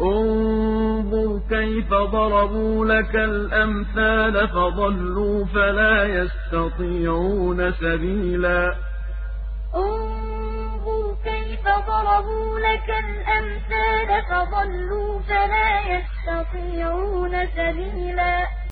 انظُرْ كَيْفَ ضَرَبُوا لَكَ الْأَمْثَالَ فَضَلُّوا فَلَا يَسْتَطِيعُونَ سَبِيلًا. انظُرْ كَيْفَ ضَرَبُوا لَكَ الْأَمْثَالَ فَضَلُّوا فَلَا يَسْتَطِيعُونَ سَبِيلًا.